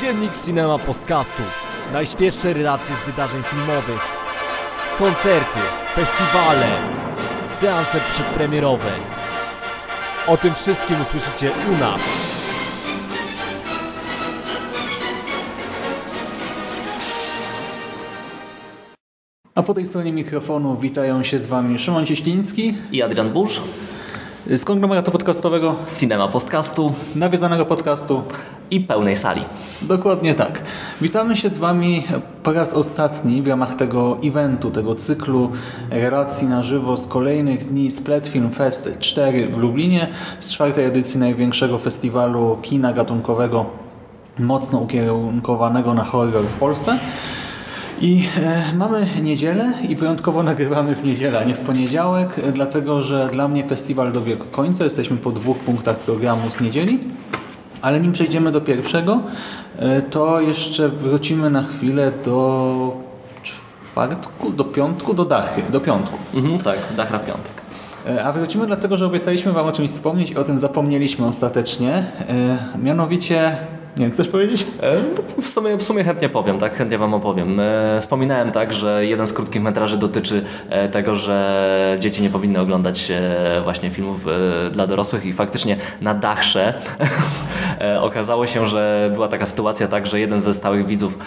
Dziennik Cinema Podcastu. Najświeższe relacje z wydarzeń filmowych. Koncerty, festiwale, seanse przedpremierowe. O tym wszystkim usłyszycie u nas. A po tej stronie mikrofonu witają się z Wami Szymon Cieśliński i Adrian Burz z konglomeratu podcastowego Cinema Podcastu nawiedzonego podcastu i pełnej sali. Dokładnie tak. Witamy się z Wami po raz ostatni w ramach tego eventu, tego cyklu relacji na żywo z kolejnych dni Split Film Fest 4 w Lublinie, z czwartej edycji największego festiwalu kina gatunkowego mocno ukierunkowanego na horror w Polsce. I e, mamy niedzielę i wyjątkowo nagrywamy w niedzielę, a nie w poniedziałek, dlatego że dla mnie festiwal dobiegł końca. Jesteśmy po dwóch punktach programu z niedzieli. Ale nim przejdziemy do pierwszego, e, to jeszcze wrócimy na chwilę do czwartku, do piątku, do dachy, do piątku. Mhm, tak, dachra w piątek. E, a wrócimy dlatego, że obiecaliśmy Wam o czymś wspomnieć i o tym zapomnieliśmy ostatecznie. E, mianowicie nie wiem, chcesz powiedzieć? W sumie, w sumie chętnie powiem, tak? Chętnie Wam opowiem. Wspominałem tak, że jeden z krótkich metraży dotyczy tego, że dzieci nie powinny oglądać właśnie filmów dla dorosłych i faktycznie na dachsze okazało się, że była taka sytuacja tak, że jeden ze stałych widzów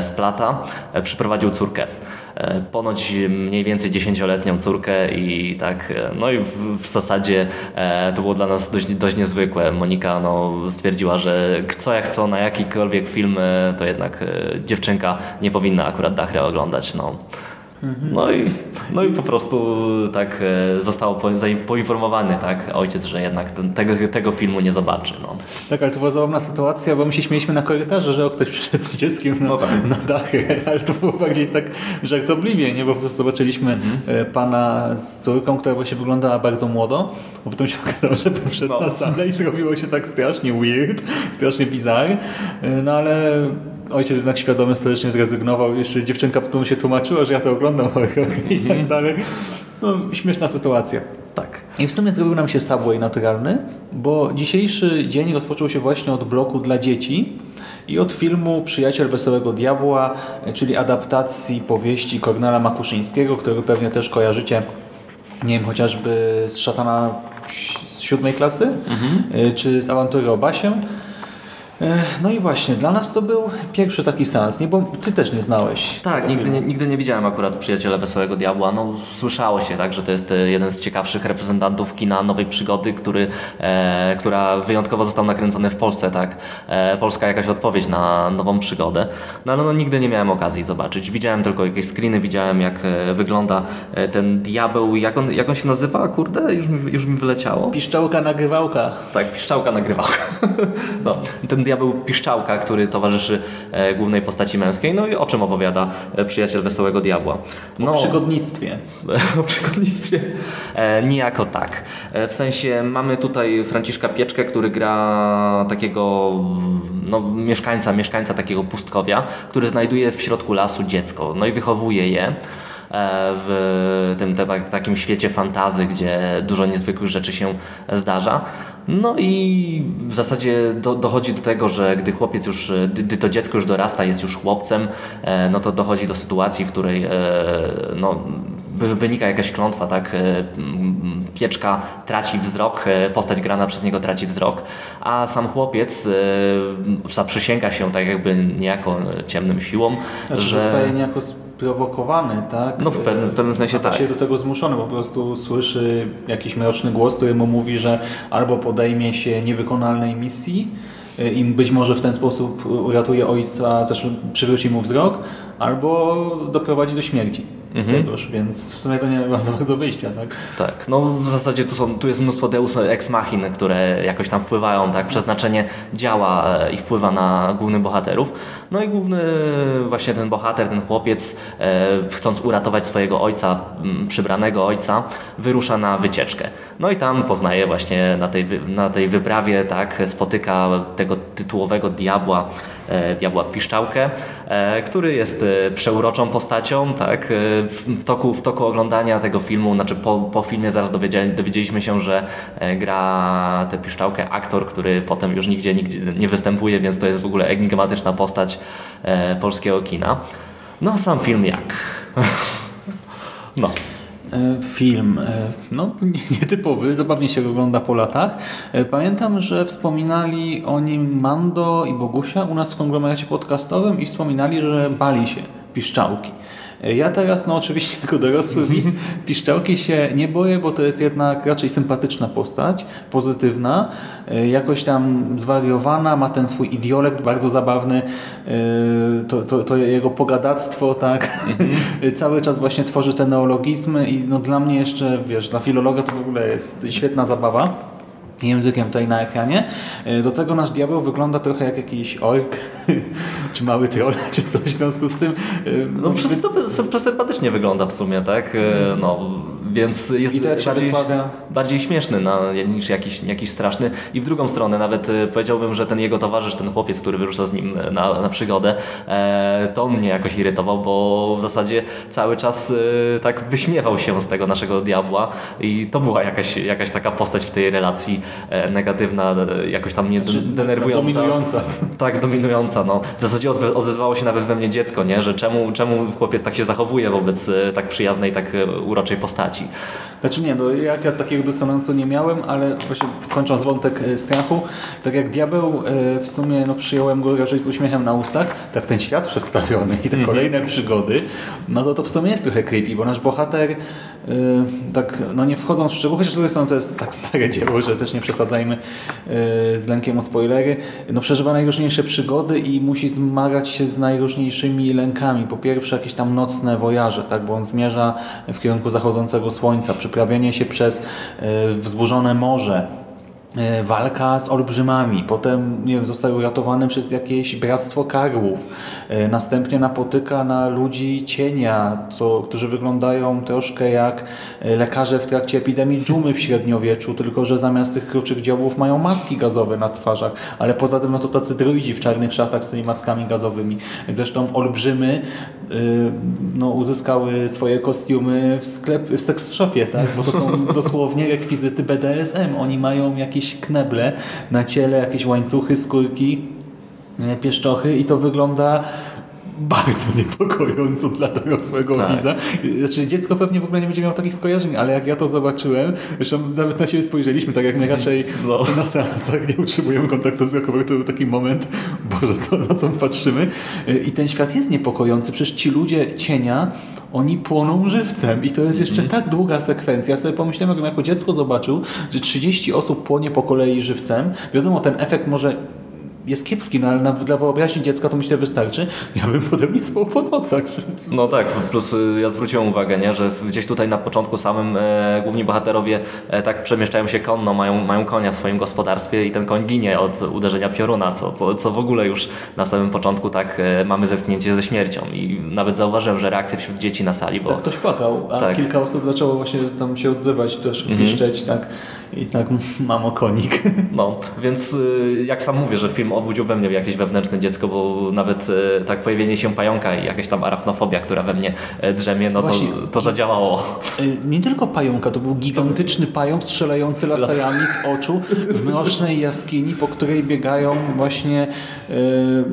z Plata przyprowadził córkę. E, ponoć mniej więcej dziesięcioletnią córkę i tak, e, no i w, w zasadzie e, to było dla nas dość, dość niezwykłe. Monika no, stwierdziła, że co jak co, na jakikolwiek film, to jednak dziewczynka nie powinna akurat Dachry oglądać. No. No i, no i po prostu tak e, został poinformowany tak, ojciec, że jednak ten, tego, tego filmu nie zobaczy. No. Tak, ale to była zabawna sytuacja, bo my się śmieliśmy na korytarzu, że ktoś przyszedł z dzieckiem na, no tak. na dachy, ale to było bardziej tak żartobliwie, nie? bo po prostu zobaczyliśmy mhm. E, pana z córką, która właśnie wyglądała bardzo młodo, a potem się okazało, że wszedł no. na salę i zrobiło się tak strasznie weird, strasznie bizarre, e, no ale ojciec jednak świadomy statecznie zrezygnował. Jeszcze dziewczynka potem się tłumaczyła, że ja to oglądam i tak mhm. dalej. No, śmieszna sytuacja. Tak. I w sumie zrobił nam się Subway naturalny, bo dzisiejszy dzień rozpoczął się właśnie od bloku dla dzieci i od filmu Przyjaciel Wesołego Diabła, czyli adaptacji powieści Kornela Makuszyńskiego, który pewnie też kojarzycie, nie wiem, chociażby z Szatana z siódmej klasy, mhm. czy z Awantury o Basie. No i właśnie, dla nas to był pierwszy taki seans, nie? bo ty też nie znałeś. Tak, nigdy nie, nigdy nie widziałem akurat Przyjaciela Wesołego Diabła. No, słyszało się, tak, że to jest e, jeden z ciekawszych reprezentantów kina nowej przygody, który, e, która wyjątkowo został nakręcony w Polsce. Tak? E, Polska jakaś odpowiedź na nową przygodę. No ale no, nigdy nie miałem okazji zobaczyć. Widziałem tylko jakieś screeny, widziałem jak e, wygląda ten diabeł, jak on, jak on się nazywa? Kurde, już mi, już mi wyleciało. Piszczałka nagrywałka. Tak, piszczałka nagrywałka. no, ten diabeł piszczałka, który towarzyszy e, głównej postaci męskiej. No i o czym opowiada e, przyjaciel Wesołego Diabła? No, o przygodnictwie. o przygodnictwie? E, niejako tak. E, w sensie mamy tutaj Franciszka Pieczkę, który gra takiego no, mieszkańca, mieszkańca takiego pustkowia, który znajduje w środku lasu dziecko. No i wychowuje je. E, w tym takim świecie fantazy, gdzie dużo niezwykłych rzeczy się zdarza. No i w zasadzie do, dochodzi do tego, że gdy chłopiec już, gdy to dziecko już dorasta, jest już chłopcem, e, no to dochodzi do sytuacji, w której e, no, wynika jakaś klątwa, tak? Pieczka traci wzrok, postać grana przez niego traci wzrok, a sam chłopiec zaprzysięga się tak jakby niejako ciemnym siłom, znaczy, że zostaje niejako sprowokowany, tak? No w pewnym, w pewnym sensie tak. się do tego zmuszony, po prostu słyszy jakiś mroczny głos, który mu mówi, że albo podejmie się niewykonalnej misji, y, i być może w ten sposób uratuje ojca, też przywróci mu wzrok, albo doprowadzi do śmierci mhm. tegoż, więc w sumie to nie ma za bardzo wyjścia, tak? Tak, no w zasadzie tu, są, tu jest mnóstwo deus ex machina, które jakoś tam wpływają, tak? Przeznaczenie działa e, i wpływa na głównych bohaterów. No i główny właśnie ten bohater, ten chłopiec, e, chcąc uratować swojego ojca, przybranego ojca, wyrusza na wycieczkę. No i tam poznaje właśnie na tej, na tej wyprawie, tak, spotyka tego tytułowego diabła, e, diabła Piszczałkę, e, który jest przeuroczą postacią, tak, w, toku, w toku oglądania tego filmu, znaczy po, po filmie zaraz dowiedzieli, dowiedzieliśmy się, że gra tę piszczałkę aktor, który potem już nigdzie, nigdzie nie występuje, więc to jest w ogóle enigmatyczna postać polskiego kina. No sam film jak? no. E, film, e, no nietypowy, zabawnie się ogląda po latach. E, pamiętam, że wspominali o nim Mando i Bogusia u nas w konglomeracie podcastowym i wspominali, że bali się piszczałki. Ja teraz, no oczywiście jako dorosły widz, piszczałki się nie boję, bo to jest jednak raczej sympatyczna postać, pozytywna, e, jakoś tam zwariowana, ma ten swój idiolekt bardzo zabawny, e, to, to, to jego pogadactwo, tak, mhm. cały czas właśnie tworzy te neologizmy i no dla mnie jeszcze, wiesz, dla filologa to w ogóle jest świetna zabawa językiem tutaj na ekranie. E, do tego nasz diabeł wygląda trochę jak jakiś ork, czy mały troll, czy coś w związku z tym. E, no, no przesympatycznie wygląda w sumie, tak? E, no, więc jest bardziej, bardziej śmieszny no, niż jakiś, jakiś straszny. I w drugą stronę nawet powiedziałbym, że ten jego towarzysz, ten chłopiec, który wyrusza z nim na, na przygodę, to mnie jakoś irytował, bo w zasadzie cały czas tak wyśmiewał się z tego naszego diabła i to była jakaś, jakaś taka postać w tej relacji negatywna, e, jakoś tam nie znaczy, denerwująca. Dominująca. Tak, dominująca. No. W zasadzie odezwało się nawet we mnie dziecko, nie? że czemu, czemu chłopiec tak się zachowuje wobec e, tak przyjaznej, tak uroczej postaci. Znaczy nie, no jak ja takiego dysonansu nie miałem, ale właśnie kończąc wątek strachu, tak jak diabeł w sumie no, przyjąłem go raczej z uśmiechem na ustach, tak ten świat przedstawiony i te mhm. kolejne przygody, no to to w sumie jest trochę creepy, bo nasz bohater tak, no nie wchodząc w szczegóły, chociaż zresztą to jest tak stare dzieło, że też nie przesadzajmy y, z lękiem o spoilery, no przeżywa najróżniejsze przygody i musi zmagać się z najróżniejszymi lękami. Po pierwsze jakieś tam nocne wojaże, tak, bo on zmierza w kierunku zachodzącego słońca, przeprawienie się przez y, wzburzone morze, E, walka z olbrzymami, potem nie wiem, został uratowany przez jakieś bractwo karłów, e, następnie napotyka na ludzi cienia, co, którzy wyglądają troszkę jak e, lekarze w trakcie epidemii dżumy w średniowieczu, tylko że zamiast tych kruczych działów mają maski gazowe na twarzach, ale poza tym no to tacy druidzi w czarnych szatach z tymi maskami gazowymi. Zresztą olbrzymy no, uzyskały swoje kostiumy w, sklep, w sex shopie, tak? bo to są dosłownie rekwizyty BDSM. Oni mają jakieś jakieś kneble na ciele, jakieś łańcuchy, skórki, pieszczochy i to wygląda bardzo niepokojąco dla dorosłego tak. widza. Znaczy dziecko pewnie w ogóle nie będzie miało takich skojarzeń, ale jak ja to zobaczyłem, zresztą nawet na siebie spojrzeliśmy, tak jak my raczej no. na seansach nie utrzymujemy kontaktu wzrokowego, to był taki moment, Boże, co, na co my patrzymy. I ten świat jest niepokojący. Przecież ci ludzie cienia, oni płoną żywcem i to jest jeszcze mm -hmm. tak długa sekwencja. Ja sobie pomyślałem, jakbym jako dziecko zobaczył, że 30 osób płonie po kolei żywcem. Wiadomo, ten efekt może jest kiepski, no ale na, dla wyobraźni dziecka to myślę wystarczy. Ja bym potem nie spał po nocach. No tak, plus y, ja zwróciłem uwagę, nie, że gdzieś tutaj na początku samym e, główni bohaterowie e, tak przemieszczają się konno, mają, mają konia w swoim gospodarstwie i ten koń ginie od uderzenia pioruna, co, co, co w ogóle już na samym początku tak e, mamy zetknięcie ze śmiercią i nawet zauważyłem, że reakcje wśród dzieci na sali, bo... Tak, ktoś płakał, a tak. kilka osób zaczęło właśnie tam się odzywać, też -hmm. piszczeć, tak i tak mamo konik. No, więc y, jak sam mówię, że film obudził we mnie jakieś wewnętrzne dziecko, bo nawet y, tak pojawienie się pająka i jakaś tam arachnofobia, która we mnie e, drzemie, no Właśnie, to, to zadziałało. Y, nie tylko pająka, to był gigantyczny pająk strzelający laserami z oczu w mrocznej jaskini, po której biegają właśnie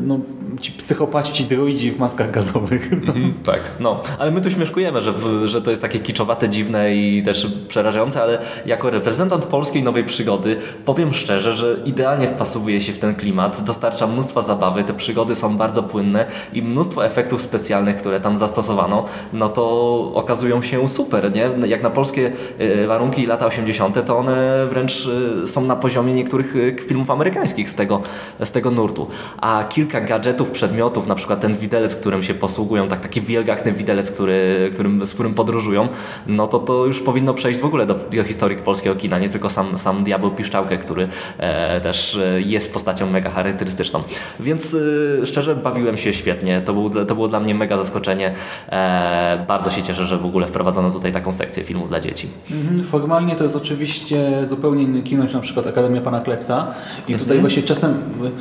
no, ci psychopaci, ci w maskach gazowych. No. tak, no. Ale my tu śmieszkujemy, że, w, że to jest takie kiczowate, dziwne i też przerażające, ale jako reprezentant polskiej nowej przygody powiem szczerze, że idealnie wpasowuje się w ten klimat, dostarcza mnóstwa zabawy, te przygody są bardzo płynne i mnóstwo efektów specjalnych, które tam zastosowano, no to okazują się super, nie? Jak na polskie e, warunki lata 80., to one wręcz e, są na poziomie niektórych e, filmów amerykańskich z tego, z tego nurtu. A kilka gadżetów, przedmiotów, na przykład ten widelec, którym się posługują, tak taki wielgachny widelec, który, którym, z którym podróżują, no to to już powinno przejść w ogóle do, do historii polskiego kina, nie tylko sam, sam Diabeł Piszczałkę, który e, też e, jest postacią mega charakterystyczną. Więc e, szczerze bawiłem się świetnie. To, był, to było dla mnie mega zaskoczenie. E, bardzo się cieszę, że w ogóle wprowadzono tutaj taką sekcję filmów dla dzieci. Mhm, formalnie to jest oczywiście zupełnie inny kino niż na przykład Akademia Pana Kleksa i tutaj mhm. właśnie czasem,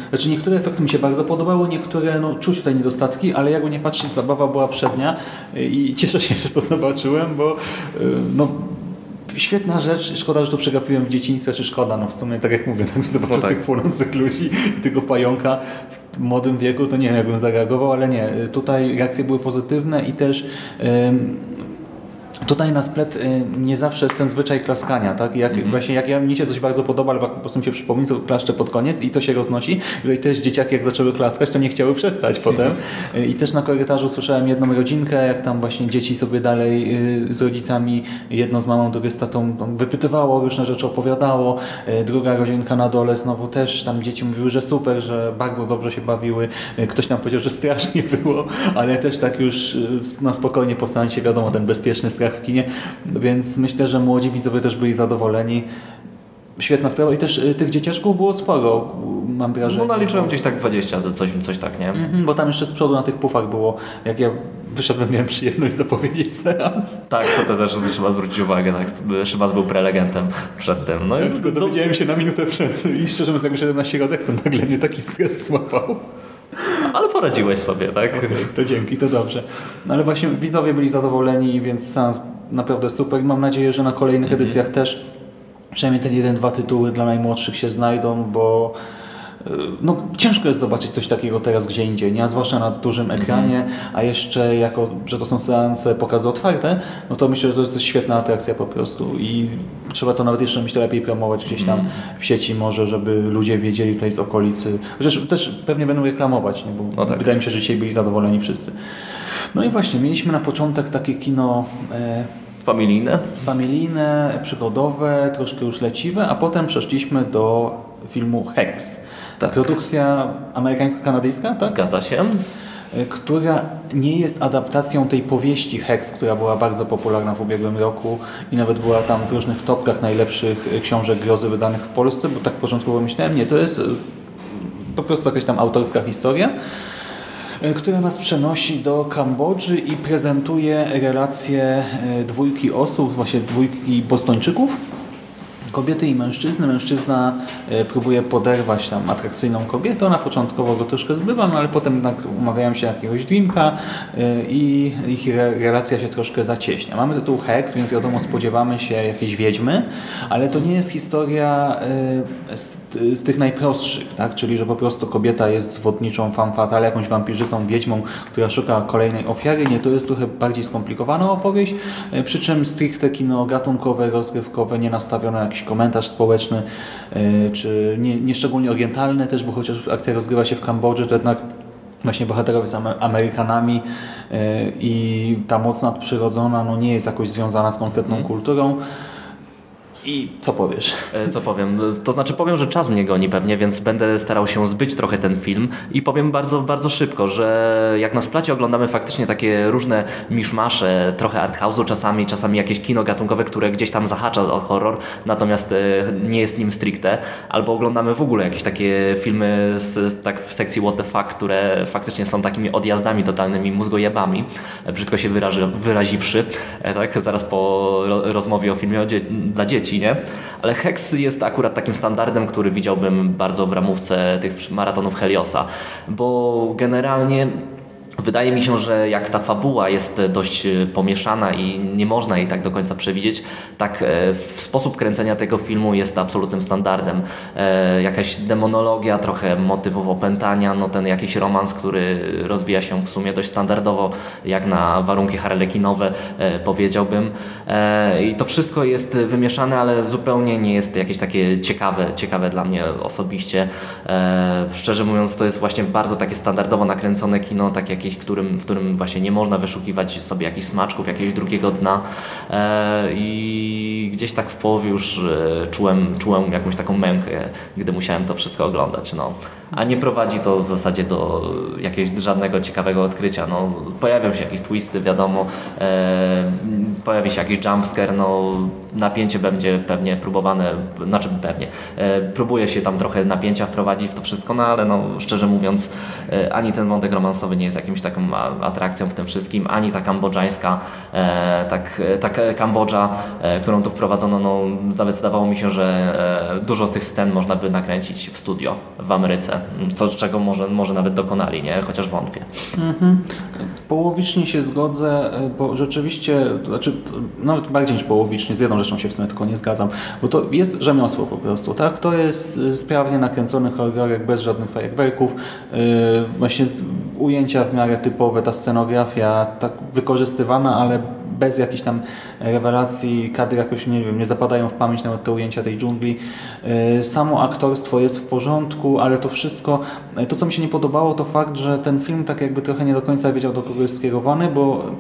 znaczy niektóre efekty mi się bardzo podobały, niektóre, no czuć tutaj niedostatki, ale jakby nie patrzeć, zabawa była przednia i cieszę się, że to zobaczyłem, bo no świetna rzecz. Szkoda, że to przegapiłem w dzieciństwie, czy szkoda, no w sumie tak jak mówię, tak zobaczył no tak. tych płonących ludzi i tego pająka w młodym wieku, to nie wiem, jakbym zareagował, ale nie. Tutaj reakcje były pozytywne i też Tutaj na splet y, nie zawsze jest ten zwyczaj klaskania, tak? Jak, mm -hmm. właśnie, jak ja, mi się coś bardzo podoba, ale po prostu mi się przypomni, to klaszczę pod koniec i to się roznosi. I też dzieciaki jak zaczęły klaskać, to nie chciały przestać potem. Mm -hmm. I też na korytarzu słyszałem jedną rodzinkę, jak tam właśnie dzieci sobie dalej y, z rodzicami, jedno z mamą, drugie z tatą wypytywało, różne rzeczy opowiadało. Y, druga rodzinka na dole znowu też, tam dzieci mówiły, że super, że bardzo dobrze się bawiły. Ktoś nam powiedział, że strasznie było, ale też tak już na spokojnie po seansie, wiadomo, ten bezpieczny strach w kinie, więc myślę, że młodzi widzowie też byli zadowoleni. Świetna sprawa i też y, tych dzieciaczków było sporo, mam wrażenie. No naliczyłem gdzieś tak 20, coś, coś tak, nie? Mm -hmm, bo tam jeszcze z przodu na tych pufach było, jak ja wyszedłem, miałem przyjemność zapowiedzieć seans. Tak, to, też trzeba zwrócić uwagę, tak. Szymas był prelegentem przed tym. No ja tylko dowiedziałem się na minutę przed i szczerze mówiąc, jak wyszedłem na środek, to nagle mnie taki stres złapał. Ale poradziłeś sobie, tak? Okay, to dzięki, to dobrze. No ale właśnie widzowie byli zadowoleni, więc seans naprawdę super. Mam nadzieję, że na kolejnych -hmm. edycjach też przynajmniej ten jeden, dwa tytuły dla najmłodszych się znajdą, bo no, ciężko jest zobaczyć coś takiego teraz gdzie indziej, nie? a zwłaszcza na dużym ekranie, mm -hmm. a jeszcze jako, że to są seanse pokazy otwarte, no to myślę, że to jest świetna atrakcja po prostu i trzeba to nawet jeszcze myślę lepiej promować gdzieś tam mm. w sieci może, żeby ludzie wiedzieli tutaj z okolicy. Chociaż też pewnie będą reklamować, nie? bo no tak. wydaje mi się, że dzisiaj byli zadowoleni wszyscy. No i właśnie, mieliśmy na początek takie kino... E, familijne? Familijne, przygodowe, troszkę już leciwe, a potem przeszliśmy do filmu Hex. Tak. Produkcja amerykańsko-kanadyjska, tak? Zgadza się. E, która nie jest adaptacją tej powieści Hex, która była bardzo popularna w ubiegłym roku i nawet była tam w różnych topkach najlepszych książek grozy wydanych w Polsce, bo tak początkowo myślałem, nie, to jest e, po prostu jakaś tam autorska historia. E, która nas przenosi do Kambodży i prezentuje relacje e, dwójki osób, właśnie dwójki bostończyków kobiety i mężczyzny. Mężczyzna e, próbuje poderwać tam atrakcyjną kobietę. Ona początkowo go troszkę zbywa, no ale potem jednak umawiają się jakiegoś drinka e, i ich relacja się troszkę zacieśnia. Mamy tytuł Hex, więc wiadomo spodziewamy się jakiejś wiedźmy, ale to nie jest historia e, z, z tych najprostszych, tak? czyli że po prostu kobieta jest zwodniczą femme fatale, jakąś wampirzycą, wiedźmą, która szuka kolejnej ofiary. Nie, to jest trochę bardziej skomplikowana opowieść, przy czym stricte kino gatunkowe, rozgrywkowe, nie nastawione na jakiś komentarz społeczny, e, czy nie, nie szczególnie orientalny też, bo chociaż akcja rozgrywa się w Kambodży, to jednak właśnie bohaterowie są Amerykanami i ta moc nadprzyrodzona no, nie jest jakoś związana z konkretną mm. kulturą. I co powiesz? E, co powiem? To znaczy powiem, że czas mnie goni pewnie, więc będę starał się zbyć trochę ten film i powiem bardzo, bardzo szybko, że jak na splacie oglądamy faktycznie takie różne miszmasze, trochę arthouse'u czasami, czasami jakieś kino gatunkowe, które gdzieś tam zahacza o horror, natomiast e, nie jest nim stricte, albo oglądamy w ogóle jakieś takie filmy z, tak w sekcji what the fuck, które faktycznie są takimi odjazdami totalnymi, mózgojebami, brzydko się wyraży, wyraziwszy, e, tak, zaraz po rozmowie o filmie dla dzieci Ale Hex jest akurat takim standardem, który widziałbym bardzo w ramówce tych maratonów Heliosa, bo generalnie Wydaje mi się, że jak ta fabuła jest dość e, pomieszana i nie można jej tak do końca przewidzieć, tak e, sposób kręcenia tego filmu jest absolutnym standardem. E, jakaś demonologia, trochę motywów opętania, no ten jakiś romans, który rozwija się w sumie dość standardowo, jak na warunki harlekinowe powiedziałbym. I to wszystko jest wymieszane, ale zupełnie nie jest jakieś takie ciekawe, ciekawe dla mnie osobiście. Szczerze mówiąc, to jest właśnie bardzo takie standardowo nakręcone kino, tak jak jakieś, którym, w którym właśnie nie można wyszukiwać sobie jakichś smaczków, jakiegoś drugiego dna e, i gdzieś tak w połowie już e, czułem, czułem jakąś taką mękę, gdy musiałem to wszystko oglądać. No. A nie prowadzi to w zasadzie do jakiegoś żadnego ciekawego odkrycia. No, pojawią się jakieś twisty, wiadomo, e, pojawi się jakiś jumpscare, no napięcie będzie pewnie próbowane, znaczy pewnie, e, próbuje się tam trochę napięcia wprowadzić w to wszystko, no ale no, szczerze mówiąc e, ani ten wątek romansowy nie jest jakimś taką atrakcją w tym wszystkim, ani ta kambodżańska, e, tak, tak Kambodża, którą tu wprowadzono, no nawet zdawało mi się, że dużo tych scen można by nakręcić w studio w Ameryce, co, czego może, może nawet dokonali, nie? chociaż wątpię. Mhm. Połowicznie się zgodzę, e, bo rzeczywiście, znaczy nawet bardziej niż połowicznie, z jedną rzeczą się w sumie tylko nie zgadzam, bo to jest rzemiosło po prostu, tak? To jest sprawnie nakręcony horrorek bez żadnych fajerwerków, yy, właśnie ujęcia w miarę typowe, ta scenografia tak wykorzystywana, ale bez jakichś tam rewelacji, kadry jakoś, nie wiem, nie zapadają w pamięć nawet te ujęcia tej dżungli. Y, samo aktorstwo jest w porządku, ale to wszystko, y, to co mi się nie podobało to fakt, że ten film tak jakby trochę nie do końca wiedział do kogo jest skierowany, bo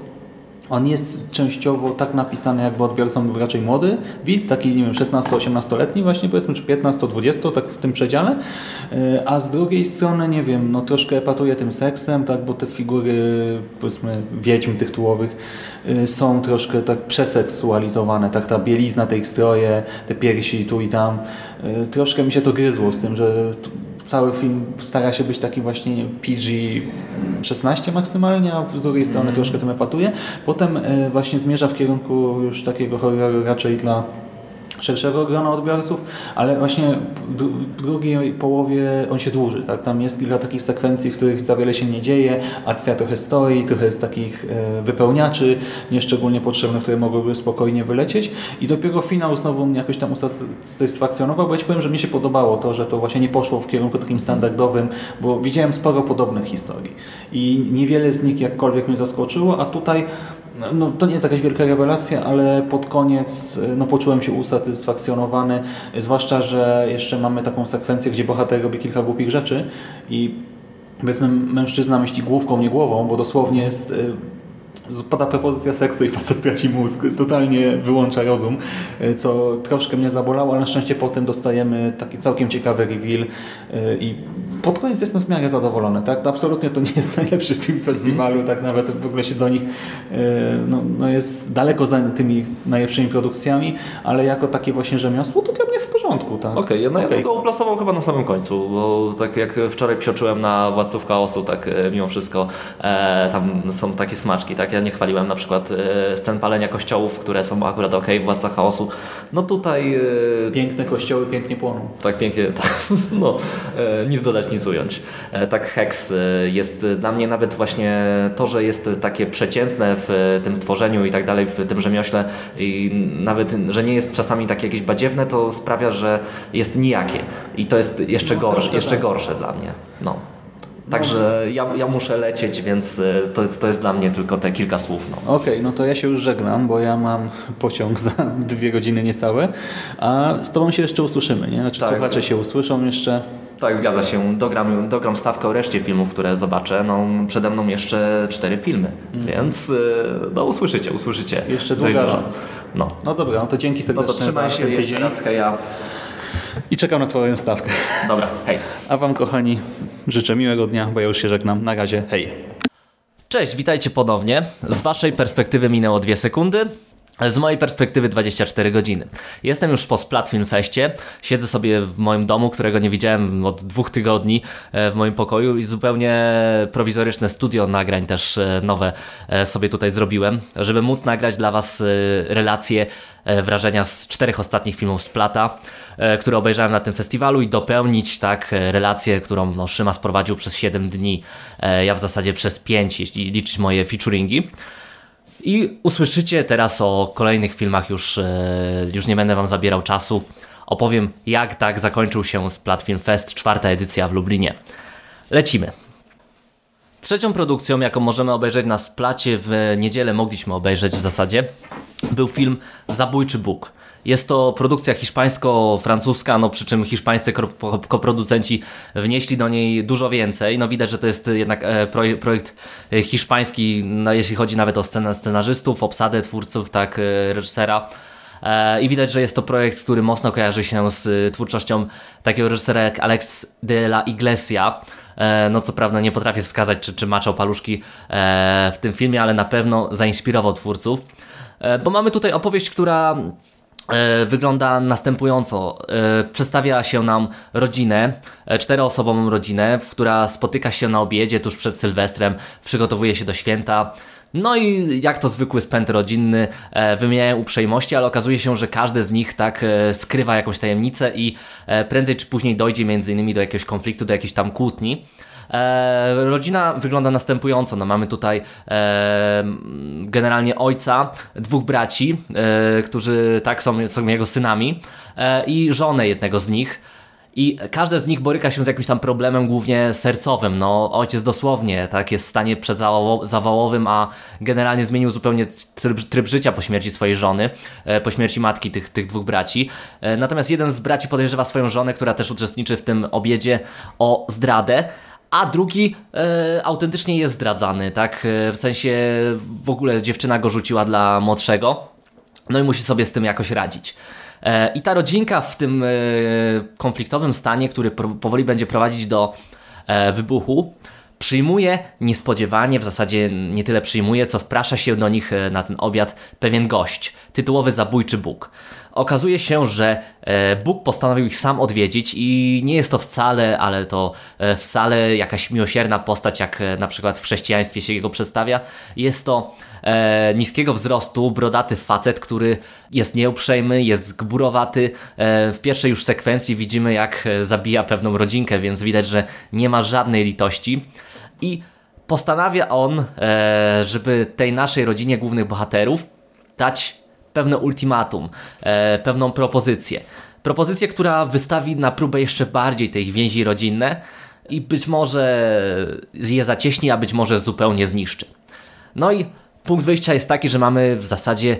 on jest częściowo tak napisany, jakby odbiorcą był raczej młody. Widz, taki nie wiem, 16-18-letni właśnie powiedzmy, czy 15-20, tak w tym przedziale, e, a z drugiej strony, nie wiem, no troszkę epatuje tym seksem, tak, bo te figury, powiedzmy, wiedźm tytułowych e, są troszkę tak przeseksualizowane, tak, ta bielizna tej stroje, te piersi tu i tam, e, troszkę mi się to gryzło z tym, że cały film stara się być taki właśnie PG-16 maksymalnie, a z drugiej strony mm. troszkę tym epatuje. Potem e, właśnie zmierza w kierunku już takiego horroru raczej dla szerszego grona odbiorców, ale właśnie w drugiej połowie on się dłuży. Tak? Tam jest kilka takich sekwencji, w których za wiele się nie dzieje, akcja trochę stoi, trochę jest takich e, wypełniaczy, nieszczególnie potrzebnych, które mogłyby spokojnie wylecieć i dopiero finał znowu mnie jakoś tam usatysfakcjonował, bo ja powiem, że mi się podobało to, że to właśnie nie poszło w kierunku takim standardowym, bo widziałem sporo podobnych historii i niewiele z nich jakkolwiek mnie zaskoczyło, a tutaj no, to nie jest jakaś wielka rewelacja, ale pod koniec no, poczułem się usatysfakcjonowany, zwłaszcza, że jeszcze mamy taką sekwencję, gdzie bohater robi kilka głupich rzeczy i powiedzmy mężczyzna myśli główką, nie głową, bo dosłownie jest y, pada propozycja seksu i facet traci mózg, totalnie wyłącza rozum, y, co troszkę mnie zabolało, ale na szczęście potem dostajemy taki całkiem ciekawy reveal y, i pod koniec jestem w miarę zadowolony. Tak? Absolutnie to nie jest najlepszy film festiwalu, tak nawet w ogóle się do nich e, no, no jest daleko za tymi najlepszymi produkcjami, ale jako takie właśnie rzemiosło to dla mnie w porządku. Tak? Okej, okay, no okay. ja go uplasował chyba na samym końcu, bo tak jak wczoraj psioczyłem na Władców Chaosu, tak e, mimo wszystko e, tam są takie smaczki, tak? Ja nie chwaliłem na przykład e, scen palenia kościołów, które są akurat ok, Władca Chaosu. No tutaj... E, Piękne kościoły pięknie płoną. Tak, pięknie, tak, no, e, nic dodać nic ująć. Tak Hex jest dla mnie nawet właśnie to, że jest takie przeciętne w tym tworzeniu i tak dalej, w tym rzemiośle i nawet, że nie jest czasami takie jakieś badziewne, to sprawia, że jest nijakie i to jest jeszcze, no, gorsze, jeszcze tak. gorsze dla mnie. No. Także ja, ja muszę lecieć, więc e, to jest, to jest dla mnie tylko te kilka słów. No. Okej, okay, no to ja się już żegnam, bo ja mam pociąg za dwie godziny niecałe, a z Tobą się jeszcze usłyszymy, nie? Znaczy tak, słuchacze się usłyszą jeszcze. Tak, zgadza się. Dogram, dogram stawkę o reszcie filmów, które zobaczę. No, przede mną jeszcze cztery filmy, mm. więc e, no, usłyszycie, usłyszycie. Jeszcze długa noc. No. no dobra, no to dzięki serdecznie no to trzymaj się jeszcze raz, heja. I czekam na Twoją stawkę. Dobra, hej. A Wam, kochani, życzę miłego dnia, bo ja już się żegnam. Na razie, hej. Cześć, witajcie ponownie. Z Waszej perspektywy minęło dwie sekundy. Z mojej perspektywy 24 godziny. Jestem już po Splatfilm Feście, siedzę sobie w moim domu, którego nie widziałem od dwóch tygodni e, w moim pokoju i zupełnie prowizoryczne studio nagrań też e, nowe e, sobie tutaj zrobiłem, żeby móc nagrać dla Was relacje, wrażenia z czterech ostatnich filmów Splata, które obejrzałem na tym festiwalu i dopełnić tak relację, którą no, Szymas prowadził przez 7 dni, ja w zasadzie przez 5, jeśli liczyć moje featuringi. I usłyszycie teraz o kolejnych filmach, już, e, już nie będę Wam zabierał czasu. Opowiem, jak tak zakończył się Splat Film Fest, czwarta edycja w Lublinie. Lecimy. Trzecią produkcją, jaką możemy obejrzeć na Splacie w niedzielę, mogliśmy obejrzeć w zasadzie, był film Zabójczy Bóg. Jest to produkcja hiszpańsko-francuska, no przy czym hiszpańscy koproducenci wnieśli do niej dużo więcej. No widać, że to jest jednak e, projekt e, hiszpański, no jeśli chodzi nawet o scenarzystów, obsadę twórców, tak, e, reżysera. I widać, że jest to projekt, który mocno kojarzy się z twórczością takiego reżysera jak Alex de la Iglesia. No co prawda nie potrafię wskazać, czy, czy maczał paluszki w tym filmie, ale na pewno zainspirował twórców. Bo mamy tutaj opowieść, która E, wygląda następująco. E, przedstawia się nam rodzinę, e, czteroosobową rodzinę, która spotyka się na obiedzie tuż przed Sylwestrem, przygotowuje się do święta. No i jak to zwykły spęd rodzinny, e, wymieniają uprzejmości, ale okazuje się, że każdy z nich tak e, skrywa jakąś tajemnicę i e, prędzej czy później dojdzie między innymi do jakiegoś konfliktu, do jakiejś tam kłótni. E, rodzina wygląda następująco. No, mamy tutaj e, generalnie ojca, dwóch braci, e, którzy tak są, są jego synami i żonę jednego z nich. I każde z nich boryka się z jakimś tam problemem, głównie sercowym. No, ojciec dosłownie tak jest w stanie przedzawałowym, a generalnie zmienił zupełnie tryb, tryb życia po śmierci swojej żony, po śmierci matki tych, tych dwóch braci. Natomiast jeden z braci podejrzewa swoją żonę, która też uczestniczy w tym obiedzie, o zdradę a drugi e, autentycznie jest zdradzany, tak? E, w sensie w ogóle dziewczyna go rzuciła dla młodszego, no i musi sobie z tym jakoś radzić. E, I ta rodzinka w tym e, konfliktowym stanie, który powoli będzie prowadzić do e, wybuchu, przyjmuje niespodziewanie, w zasadzie nie tyle przyjmuje, co wprasza się do nich e, na ten obiad pewien gość, tytułowy zabójczy Bóg okazuje się, że e, Bóg postanowił ich sam odwiedzić i nie jest to wcale, ale to e, wcale jakaś miłosierna postać, jak e, na przykład w chrześcijaństwie się jego przedstawia. Jest to niskiego wzrostu, brodaty facet, który jest nieuprzejmy, jest gburowaty. W pierwszej już sekwencji widzimy, jak zabija pewną rodzinkę, więc widać, że nie ma żadnej litości. I postanawia on, żeby tej naszej rodzinie głównych bohaterów dać pewne ultimatum, e, pewną propozycję. Propozycję, która wystawi na próbę jeszcze bardziej te ich więzi rodzinne i być może je zacieśni, a być może zupełnie zniszczy. No i punkt wyjścia jest taki, że mamy w zasadzie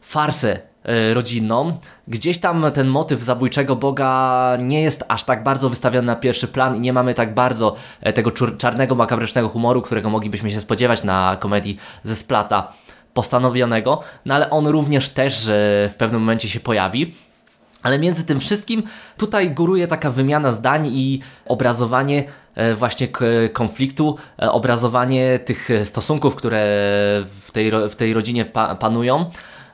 farsę e, rodzinną. Gdzieś tam ten motyw zabójczego Boga nie jest aż tak bardzo wystawiony na pierwszy plan i nie mamy tak bardzo e, tego czarnego, makabrycznego humoru, którego moglibyśmy się spodziewać na komedii ze Splata postanowionego, no ale on również też w pewnym momencie się pojawi. Ale między tym wszystkim tutaj góruje taka wymiana zdań i obrazowanie e, właśnie konfliktu, e, obrazowanie tych stosunków, które w tej, w tej rodzinie panują.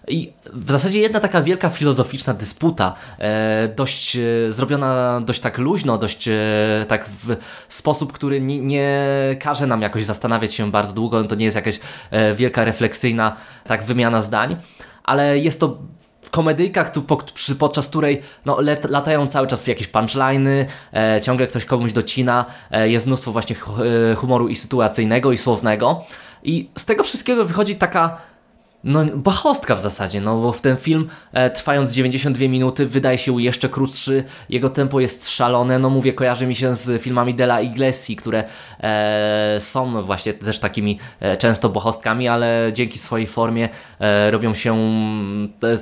I w zasadzie jedna taka wielka filozoficzna dysputa, e, dość e, zrobiona dość tak luźno, dość e, tak w sposób, który nie, nie, każe nam jakoś zastanawiać się bardzo długo, to nie jest jakaś wielka refleksyjna tak wymiana zdań, ale jest to komedyjka, podczas której no, latają cały czas jakieś punchliny, ciągle ktoś komuś docina, jest mnóstwo właśnie humoru i sytuacyjnego i słownego. I z tego wszystkiego wychodzi taka no, bachostka w zasadzie, no bo w ten film e, trwając 92 minuty wydaje się jeszcze krótszy, jego tempo jest szalone, no mówię, kojarzy mi się z filmami Della Iglesi, które e, są właśnie też takimi e, często bachostkami, ale dzięki swojej formie e, robią się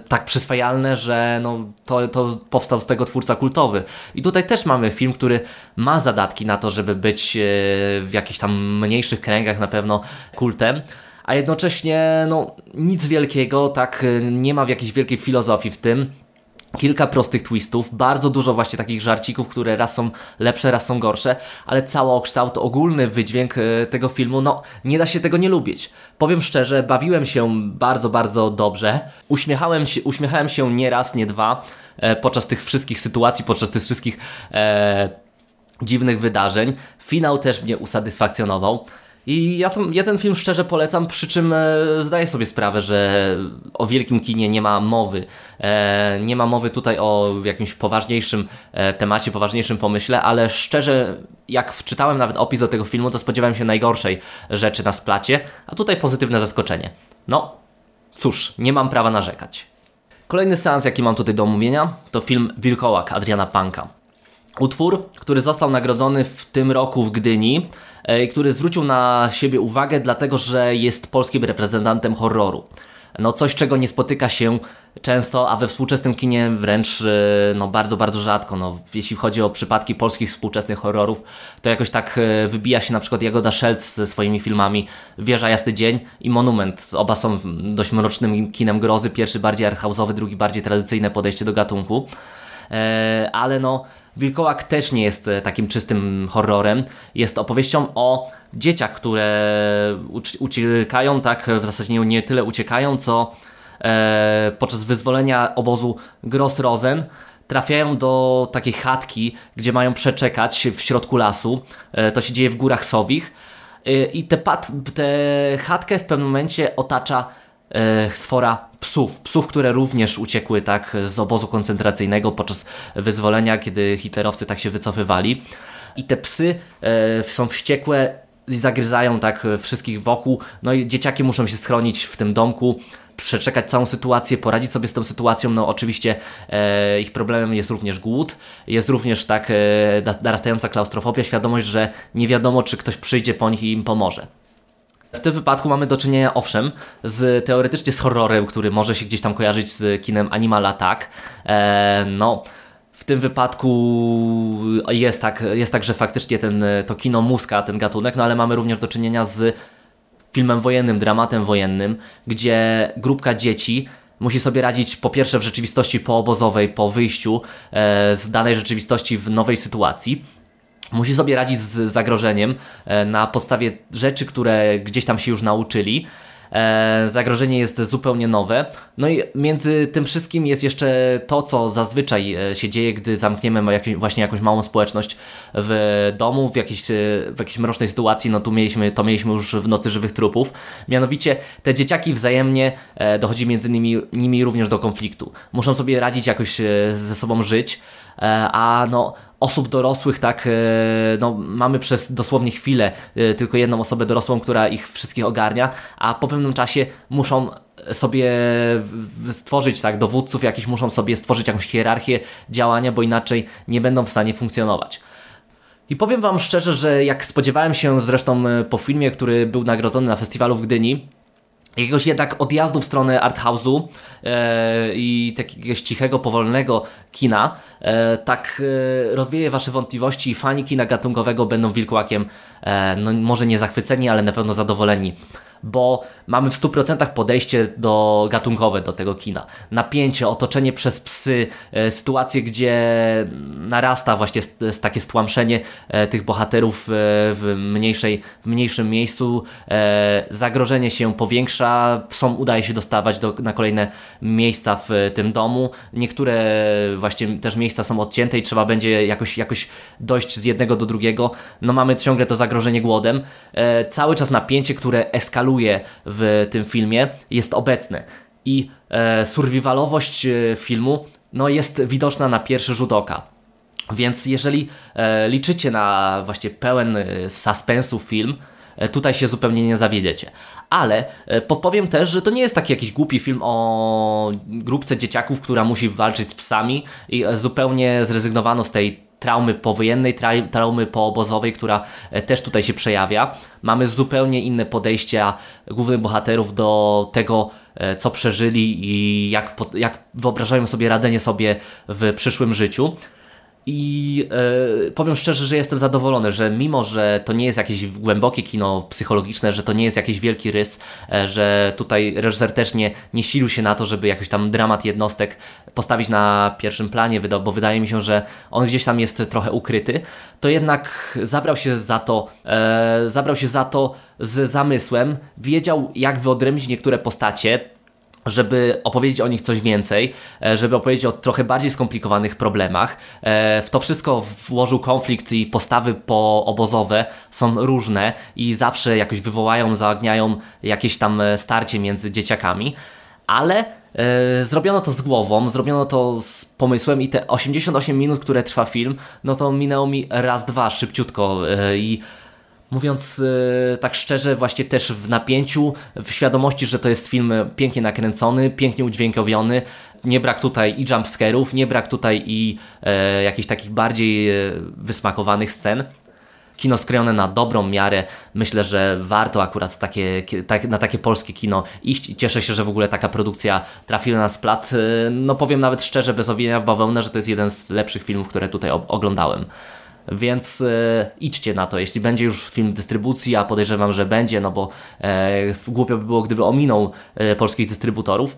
tak przyswajalne, że no, to, to powstał z tego twórca kultowy. I tutaj też mamy film, który ma zadatki na to, żeby być e, w jakichś tam mniejszych kręgach na pewno kultem, a jednocześnie no, nic wielkiego, tak nie ma w jakiejś wielkiej filozofii w tym. Kilka prostych twistów, bardzo dużo właśnie takich żarcików, które raz są lepsze, raz są gorsze, ale całokształt, ogólny wydźwięk e, tego filmu, no nie da się tego nie lubić. Powiem szczerze, bawiłem się bardzo, bardzo dobrze. Uśmiechałem się, uśmiechałem się nie raz, nie dwa e, podczas tych wszystkich sytuacji, podczas tych wszystkich e, dziwnych wydarzeń. Finał też mnie usatysfakcjonował. I ja, ja ten film szczerze polecam, przy czym e, zdaję sobie sprawę, że o wielkim kinie nie ma mowy. E, nie ma mowy tutaj o jakimś poważniejszym e, temacie, poważniejszym pomyśle, ale szczerze, jak czytałem nawet opis do tego filmu, to spodziewałem się najgorszej rzeczy na splacie, a tutaj pozytywne zaskoczenie. No, cóż, nie mam prawa narzekać. Kolejny seans, jaki mam tutaj do omówienia, to film Wilkołak Adriana Panka. Utwór, który został nagrodzony w tym roku w Gdyni E, który zwrócił na siebie uwagę, dlatego że jest polskim reprezentantem horroru. No coś, czego nie spotyka się często, a we współczesnym kinie wręcz e, no, bardzo, bardzo rzadko. No, jeśli chodzi o przypadki polskich współczesnych horrorów, to jakoś tak e, wybija się na przykład Jagoda Szelc ze swoimi filmami Wieża Jasny Dzień i Monument. Oba są dość mrocznym kinem grozy. Pierwszy bardziej arthouse'owy, drugi bardziej tradycyjne podejście do gatunku. Ale no Wilkołak też nie jest e, takim czystym horrorem. Jest opowieścią o dzieciach, które uciekają, tak w zasadzie nie, tyle uciekają, co e, podczas wyzwolenia obozu Gross-Rosen trafiają do takiej chatki, gdzie mają przeczekać w środku lasu. E, to się dzieje w Górach Sowich. I tę te chatkę w pewnym momencie otacza e, sfora psów. Psów, które również uciekły tak z obozu koncentracyjnego podczas wyzwolenia, kiedy hitlerowcy tak się wycofywali. I te psy e, są wściekłe i zagryzają tak wszystkich wokół. No i dzieciaki muszą się schronić w tym domku przeczekać całą sytuację, poradzić sobie z tą sytuacją. No oczywiście e, ich problemem jest również głód, jest również tak e, narastająca klaustrofobia, świadomość, że nie wiadomo, czy ktoś przyjdzie po nich i im pomoże. W tym wypadku mamy do czynienia, owszem, z teoretycznie z horrorem, który może się gdzieś tam kojarzyć z kinem Animal Attack. E, no, w tym wypadku jest tak, jest tak, że faktycznie ten, to kino muska, ten gatunek, no ale mamy również do czynienia z filmem wojennym, dramatem wojennym, gdzie grupka dzieci musi sobie radzić po pierwsze w rzeczywistości poobozowej, po wyjściu e, z danej rzeczywistości w nowej sytuacji. Musi sobie radzić z zagrożeniem e, na podstawie rzeczy, które gdzieś tam się już nauczyli E, zagrożenie jest zupełnie nowe. No i między tym wszystkim jest jeszcze to, co zazwyczaj e, się dzieje, gdy zamkniemy jakieś, właśnie jakąś małą społeczność w domu, w jakiejś, w jakiejś mrocznej sytuacji. No tu mieliśmy, to mieliśmy już w Nocy Żywych Trupów. Mianowicie te dzieciaki wzajemnie dochodzi między nimi, nimi również do konfliktu. Muszą sobie radzić jakoś ze sobą żyć, a no osób dorosłych, tak, no, mamy przez dosłownie chwilę tylko jedną osobę dorosłą, która ich wszystkich ogarnia, a po pewnym czasie muszą sobie stworzyć tak, dowódców jakiś muszą sobie stworzyć jakąś hierarchię działania, bo inaczej nie będą w stanie funkcjonować. I powiem Wam szczerze, że jak spodziewałem się zresztą e, po filmie, który był nagrodzony na festiwalu w Gdyni, jakiegoś jednak odjazdu w stronę arthouse'u e, i takiego cichego, powolnego kina, e, tak e, rozwieje Wasze wątpliwości i fani kina gatunkowego będą wilkołakiem, e, no może nie zachwyceni, ale na pewno zadowoleni. Bo mamy w 100% podejście do gatunkowe do tego kina. Napięcie, otoczenie przez psy, e, sytuacje, gdzie narasta właśnie takie stłamszenie e, tych bohaterów e, w, mniejszej, w mniejszym miejscu, zagrożenie się powiększa, są, udaje się dostawać do, na kolejne miejsca w tym domu. Niektóre właśnie też miejsca są odcięte i trzeba będzie jakoś, jakoś dojść z jednego do drugiego. No mamy ciągle to zagrożenie głodem. Cały czas napięcie, które eskaluje w tym filmie, jest obecne. I e, survivalowość e, filmu no, jest widoczna na pierwszy rzut oka. Więc jeżeli e, liczycie na właśnie pełen e, suspensu film, e, tutaj się zupełnie nie zawiedziecie. Ale e, podpowiem też, że to nie jest taki jakiś głupi film o grupce dzieciaków, która musi walczyć z psami i zupełnie zrezygnowano z tej traumy powojennej, traumy poobozowej, która e, też tutaj się przejawia. Mamy zupełnie inne podejścia głównych bohaterów do tego, e, co przeżyli i jak, jak wyobrażają sobie radzenie sobie w przyszłym życiu. I e, powiem szczerze, że jestem zadowolony, że mimo, że to nie jest jakieś głębokie kino psychologiczne, że to nie jest jakiś wielki rys, e, że tutaj reżyser też nie, nie silił się na to, żeby jakiś tam dramat jednostek postawić na pierwszym planie, bo wydaje mi się, że on gdzieś tam jest trochę ukryty, to jednak zabrał się za to, e, zabrał się za to z zamysłem, wiedział jak wyodrębnić niektóre postacie, żeby opowiedzieć o nich coś więcej, e, żeby opowiedzieć o trochę bardziej skomplikowanych problemach. E, w to wszystko włożył konflikt i postawy poobozowe są różne i zawsze jakoś wywołają, zaogniają jakieś tam e, starcie między dzieciakami, ale zrobiono to z głową, zrobiono to z pomysłem i te 88 minut, które trwa film, no to minęło mi raz, dwa, szybciutko i Mówiąc yy, tak szczerze, właśnie też w napięciu, w świadomości, że to jest film pięknie nakręcony, pięknie udźwiękowiony. Nie brak tutaj i jumpscarów, nie brak tutaj i e, jakichś takich bardziej e, wysmakowanych scen. Kino skrojone na dobrą miarę. Myślę, że warto akurat takie, tak, na takie polskie kino iść cieszę się, że w ogóle taka produkcja trafiła na splat. E, no powiem nawet szczerze, bez owijania w bawełnę, że to jest jeden z lepszych filmów, które tutaj oglądałem. Więc e, idźcie na to, jeśli będzie już film dystrybucji, a podejrzewam, że będzie, no bo e, głupio by było, gdyby ominął e, polskich dystrybutorów,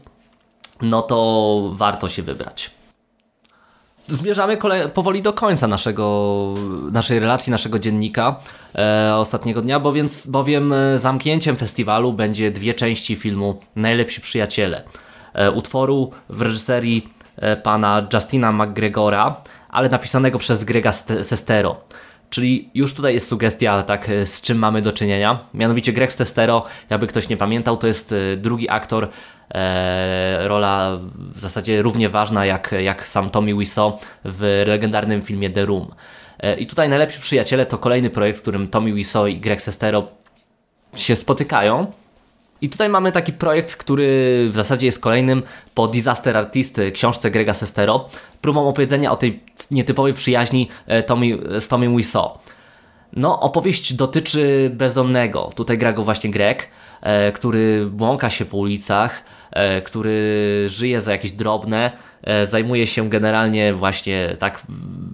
no to warto się wybrać. Zmierzamy powoli do końca naszego, naszej relacji, naszego dziennika e, ostatniego dnia, bo więc, bowiem e, zamknięciem festiwalu będzie dwie części filmu Najlepsi Przyjaciele. E, utworu w reżyserii e, pana Justina McGregora, ale napisanego przez Grega Sestero. Czyli już tutaj jest sugestia, tak, z czym mamy do czynienia. Mianowicie Greg Sestero, jakby ktoś nie pamiętał, to jest drugi aktor, e, rola w zasadzie równie ważna jak, jak sam Tommy Wiseau w legendarnym filmie The Room. E, I tutaj Najlepsi Przyjaciele to kolejny projekt, w którym Tommy Wiseau i Greg Sestero się spotykają. I tutaj mamy taki projekt, który w zasadzie jest kolejnym po Disaster Artist, książce Grega Sestero, próbą opowiedzenia o tej nietypowej przyjaźni e, Tommy, z Tommy Wiseau. No, opowieść dotyczy bezdomnego. Tutaj gra go właśnie Greg, e, który błąka się po ulicach, E, który żyje za jakieś drobne, e, zajmuje się generalnie właśnie tak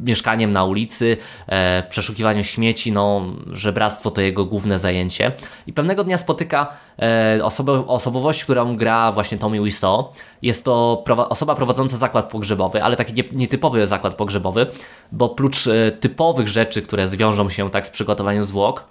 mieszkaniem na ulicy, e, przeszukiwaniem śmieci, no żebractwo to jego główne zajęcie. I pewnego dnia spotyka osobę, osobowość, którą gra właśnie Tommy Wiseau. Jest to osoba prowadząca zakład pogrzebowy, ale taki nietypowy zakład pogrzebowy, bo prócz typowych rzeczy, które zwiążą się tak z przygotowaniem zwłok,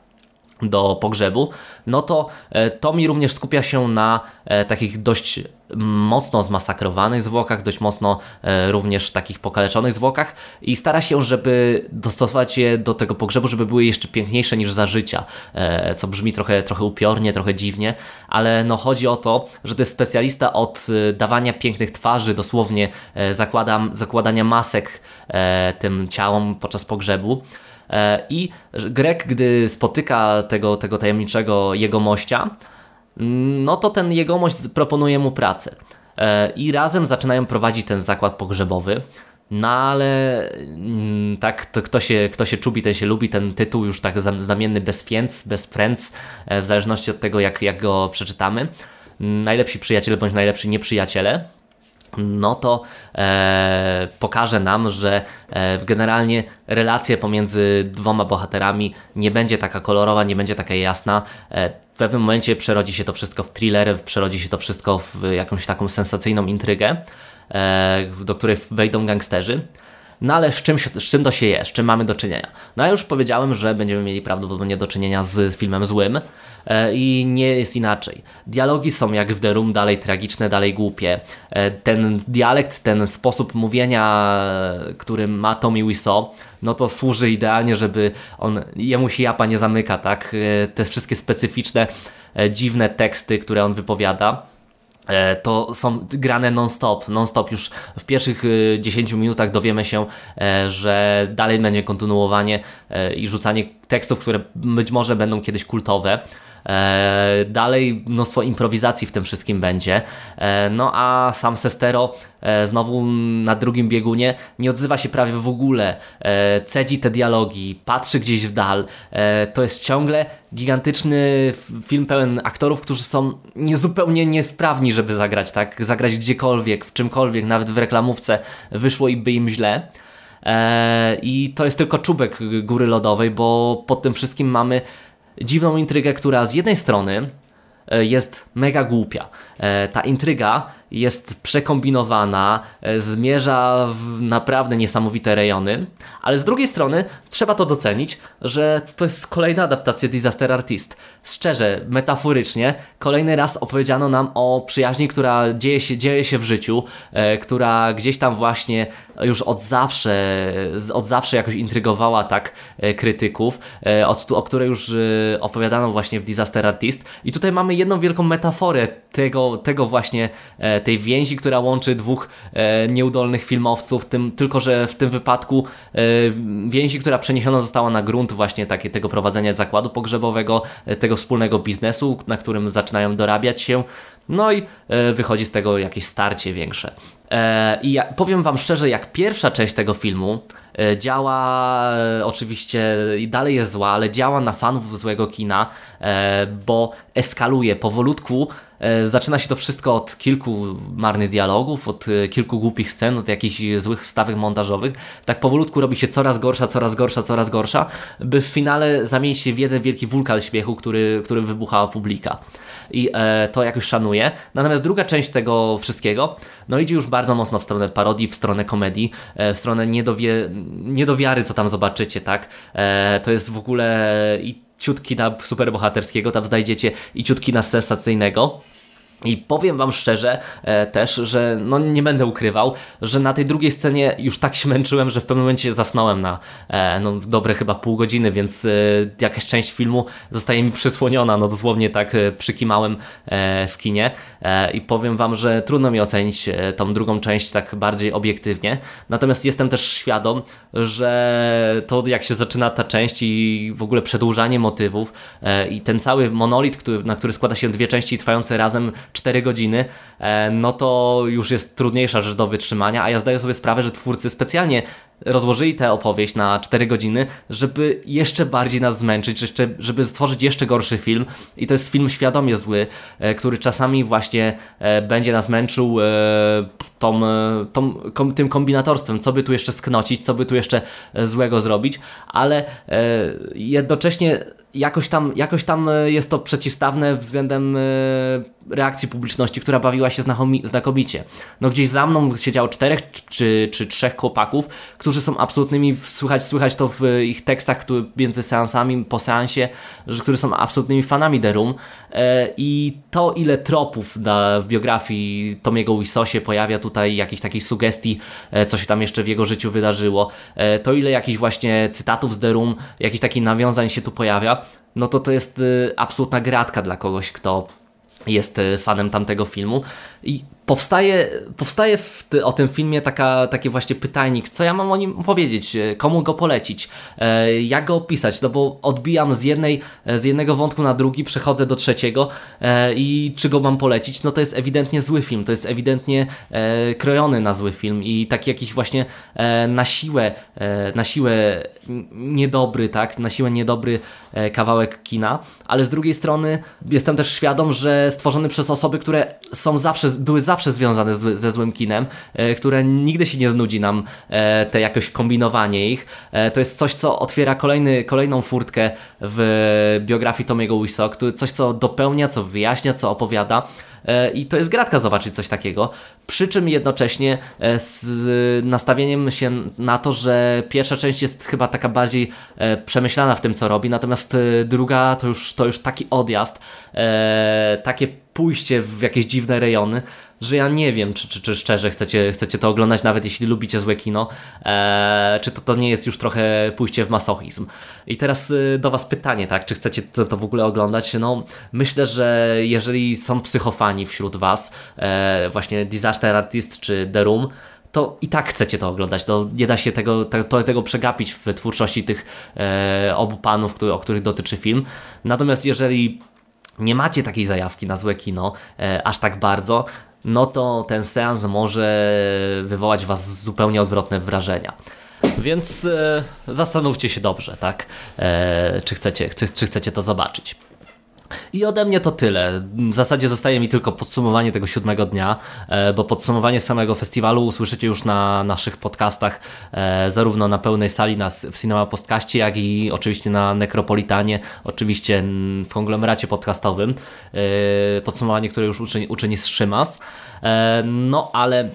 do pogrzebu, no to e, Tommy również skupia się na e, takich dość mocno zmasakrowanych zwłokach, dość mocno e, również takich pokaleczonych zwłokach i stara się, żeby dostosować je do tego pogrzebu, żeby były jeszcze piękniejsze niż za życia, co brzmi trochę, trochę upiornie, trochę dziwnie, ale no chodzi o to, że to jest specjalista od dawania pięknych twarzy, dosłownie zakładam, zakładania masek tym ciałom podczas pogrzebu, I Grek, gdy spotyka tego, tego tajemniczego jegomościa, no to ten jegomość proponuje mu pracę. E, I razem zaczynają prowadzić ten zakład pogrzebowy. No ale mm, tak, to kto, się, kto się czubi, ten się lubi, ten tytuł już tak znamienny bez friends, bez friends, e, w zależności od tego jak, jak go przeczytamy. Najlepsi przyjaciele bądź najlepsi nieprzyjaciele no to e, pokaże nam, że e, generalnie relacja pomiędzy dwoma bohaterami nie będzie taka kolorowa, nie będzie taka jasna. E, w pewnym momencie przerodzi się to wszystko w thriller, przerodzi się to wszystko w jakąś taką sensacyjną intrygę, e, do której wejdą gangsterzy. No ale z czym, z czym to się je, z czym mamy do czynienia? No ja już powiedziałem, że będziemy mieli prawdopodobnie do czynienia z filmem złym i nie jest inaczej. Dialogi są jak w The Room dalej tragiczne, dalej głupie. E, ten dialekt, ten sposób mówienia, który ma Tommy Wiseau, no to służy idealnie, żeby on, jemu się japa nie zamyka, tak? E, te wszystkie specyficzne, dziwne teksty, które on wypowiada E, to są grane non-stop, non-stop już w pierwszych 10 y, minutach dowiemy się, e, że dalej będzie kontynuowanie e, i rzucanie tekstów, które być może będą kiedyś kultowe. E, dalej mnóstwo improwizacji w tym wszystkim będzie. E, no a sam Sestero e, znowu na drugim biegunie nie odzywa się prawie w ogóle. Cedzi te dialogi, patrzy gdzieś w dal. To jest ciągle gigantyczny film pełen aktorów, którzy są niezupełnie niesprawni, żeby zagrać, tak? Zagrać gdziekolwiek, w czymkolwiek, nawet w reklamówce wyszło i by im źle. I to jest tylko czubek góry lodowej, bo pod tym wszystkim mamy dziwną intrygę, która z jednej strony e, jest mega głupia. E, ta intryga jest przekombinowana, e, zmierza w naprawdę niesamowite rejony, ale z drugiej strony trzeba to docenić, że to jest kolejna adaptacja Disaster Artist. Szczerze, metaforycznie, kolejny raz opowiedziano nam o przyjaźni, która dzieje się, dzieje się w życiu, e, która gdzieś tam właśnie już od zawsze, od zawsze jakoś intrygowała tak e, krytyków, e, od, o której już e, opowiadano właśnie w Disaster Artist. I tutaj mamy jedną wielką metaforę tego, tego właśnie e, tej więzi, która łączy dwóch e, nieudolnych filmowców, tym, tylko że w tym wypadku e, więzi, która przeniesiona została na grunt właśnie takie, tego prowadzenia zakładu pogrzebowego, e, tego wspólnego biznesu, na którym zaczynają dorabiać się, no i wychodzi z tego jakieś starcie większe. E, I ja powiem Wam szczerze, jak pierwsza część tego filmu e, działa, oczywiście dalej jest zła, ale działa na fanów złego kina, bo eskaluje powolutku. Zaczyna się to wszystko od kilku marnych dialogów, od kilku głupich scen, od jakichś złych wstawek montażowych. Tak powolutku robi się coraz gorsza, coraz gorsza, coraz gorsza, by w finale zamienić się w jeden wielki wulkan śmiechu, który, który wybuchała publika. I to jakoś szanuje. Natomiast druga część tego wszystkiego, no idzie już bardzo bardzo mocno w stronę parodii, w stronę komedii, e, w stronę niedowie, niedowiary, co tam zobaczycie, tak? E, to jest w ogóle i ciutki na superbohaterskiego, tam znajdziecie i ciutki na sensacyjnego. I powiem Wam szczerze e, też, że no nie będę ukrywał, że na tej drugiej scenie już tak się męczyłem, że w pewnym momencie zasnąłem na e, no, dobre chyba pół godziny, więc e, jakaś część filmu zostaje mi przysłoniona, no dosłownie tak e, przykimałem e, w kinie. E, i powiem Wam, że trudno mi ocenić e, tą drugą część tak bardziej obiektywnie, natomiast jestem też świadom, że to jak się zaczyna ta część i w ogóle przedłużanie motywów i ten cały monolit, który, na który składa się dwie części trwające razem 4 godziny, e, no to już jest trudniejsza rzecz do wytrzymania, a ja zdaję sobie sprawę, że twórcy specjalnie rozłożyli tę opowieść na 4 godziny, żeby jeszcze bardziej nas zmęczyć, żeby stworzyć jeszcze gorszy film. I to jest film świadomie zły, e, który czasami właśnie e, będzie nas męczył tą, tą, tym kombinatorstwem, co by tu jeszcze sknocić, co by tu jeszcze złego zrobić, ale jednocześnie jakoś tam, jakoś tam jest to przeciwstawne względem reakcji publiczności, która bawiła się znakomicie. No gdzieś za mną siedziało czterech czy, czy trzech chłopaków, którzy są absolutnymi, słychać, słychać to w ich tekstach między seansami, po seansie, że, którzy są absolutnymi fanami The Room e, i to ile tropów w biografii Tomiego Wisosie pojawia tutaj jakichś takich sugestii, e, co się tam jeszcze w jego życiu wydarzyło, e, to ile jakichś właśnie cytatów z The Room, jakichś takich nawiązań się tu pojawia, no to to jest absolutna gratka dla kogoś, kto jest e, fanem tamtego filmu. I powstaje, powstaje ty, o tym filmie taka, taki właśnie pytajnik, co ja mam o nim powiedzieć, e, komu go polecić, e, jak go opisać, no bo odbijam z, jednej, z jednego wątku na drugi, przechodzę do trzeciego e, i czy go mam polecić, no to jest ewidentnie zły film, to jest ewidentnie e, krojony na zły film i taki jakiś właśnie e, na siłę, na siłę niedobry, tak, na siłę niedobry kawałek kina, ale z drugiej strony jestem też świadom, że stworzony przez osoby, które są zawsze, były zawsze zawsze związane z, ze złym kinem, e, które nigdy się nie znudzi nam e, te jakoś kombinowanie ich. E, to jest coś, co otwiera kolejny, kolejną furtkę w biografii Tomiego Wiseau, coś, co dopełnia, co wyjaśnia, co opowiada. I to jest gratka zobaczyć coś takiego. Przy czym jednocześnie z nastawieniem się na to, że pierwsza część jest chyba taka bardziej przemyślana w tym, co robi, natomiast druga to już, to już taki odjazd, takie pójście w jakieś dziwne rejony, że ja nie wiem, czy, czy, czy szczerze chcecie, chcecie to oglądać, nawet jeśli lubicie złe kino, e, czy to, to nie jest już trochę pójście w masochizm. I teraz y, do Was pytanie, tak, czy chcecie to, to w ogóle oglądać? No, myślę, że jeżeli są psychofani wśród Was, e, właśnie Disaster Artist czy The Room, to i tak chcecie to oglądać. No, nie da się tego, tego, tego przegapić w twórczości tych e, obu panów, który, o których dotyczy film. Natomiast jeżeli nie macie takiej zajawki na złe kino e, aż tak bardzo, no to ten seans może wywołać Was zupełnie odwrotne wrażenia. Więc e, zastanówcie się dobrze, tak? E, czy, chcecie, czy, czy chcecie to zobaczyć. I ode mnie to tyle. W zasadzie zostaje mi tylko podsumowanie tego siódmego dnia, e, bo podsumowanie samego festiwalu usłyszycie już na naszych podcastach, e, zarówno na pełnej sali w Cinema Postkaście, jak i oczywiście na Nekropolitanie, oczywiście w konglomeracie podcastowym. E, podsumowanie, które już uczyni, uczyni Szymas. No ale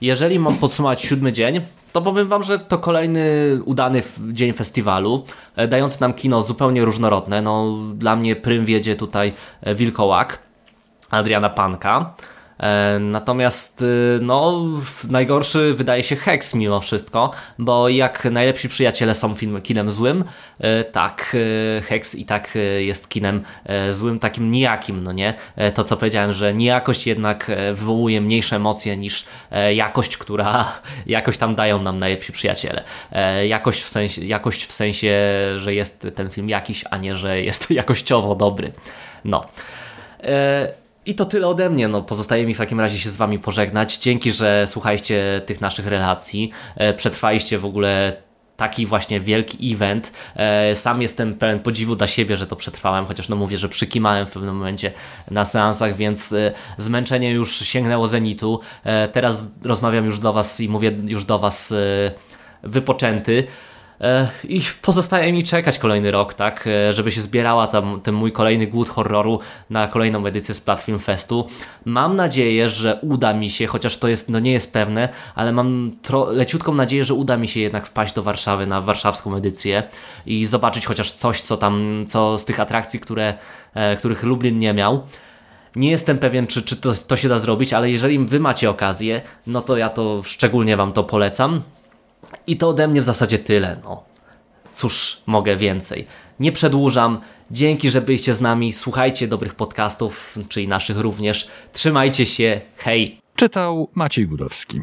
jeżeli mam podsumować siódmy dzień, to powiem Wam, że to kolejny udany dzień festiwalu, e, dający nam kino zupełnie różnorodne. No, dla mnie prym wiedzie tutaj e, Wilkołak, Adriana Panka. E, natomiast y, no, najgorszy wydaje się Hex mimo wszystko, bo jak najlepsi przyjaciele są film, kinem złym, e, tak e, Hex i tak jest kinem złym, takim nijakim, no nie? To co powiedziałem, że niejakość jednak wywołuje mniejsze emocje niż jakość, która jakoś tam dają nam najlepsi przyjaciele. Jakość w sensie, jakość w sensie że jest ten film jakiś, a nie, że jest jakościowo dobry. No. I to tyle ode mnie. No, pozostaje mi w takim razie się z Wami pożegnać. Dzięki, że słuchaliście tych naszych relacji. E, przetrwaliście w ogóle taki właśnie wielki event. E, sam jestem pełen podziwu dla siebie, że to przetrwałem, chociaż no mówię, że przykimałem w pewnym momencie na seansach, więc e, zmęczenie już sięgnęło zenitu. Teraz rozmawiam już do Was i mówię już do Was wypoczęty. E, I pozostaje mi czekać kolejny rok, tak, e, żeby się zbierała tam ten mój kolejny głód horroru na kolejną edycję z Platform Festu. Mam nadzieję, że uda mi się, chociaż to jest, no nie jest pewne, ale mam leciutką nadzieję, że uda mi się jednak wpaść do Warszawy na warszawską edycję i zobaczyć chociaż coś, co tam, co z tych atrakcji, które, e, których Lublin nie miał. Nie jestem pewien, czy, czy to, to się da zrobić, ale jeżeli wy macie okazję, no to ja to szczególnie wam to polecam. I to ode mnie w zasadzie tyle. No. Cóż, mogę więcej. Nie przedłużam. Dzięki, że byliście z nami. Słuchajcie dobrych podcastów, czyli naszych również. Trzymajcie się. Hej! Czytał Maciej Gudowski.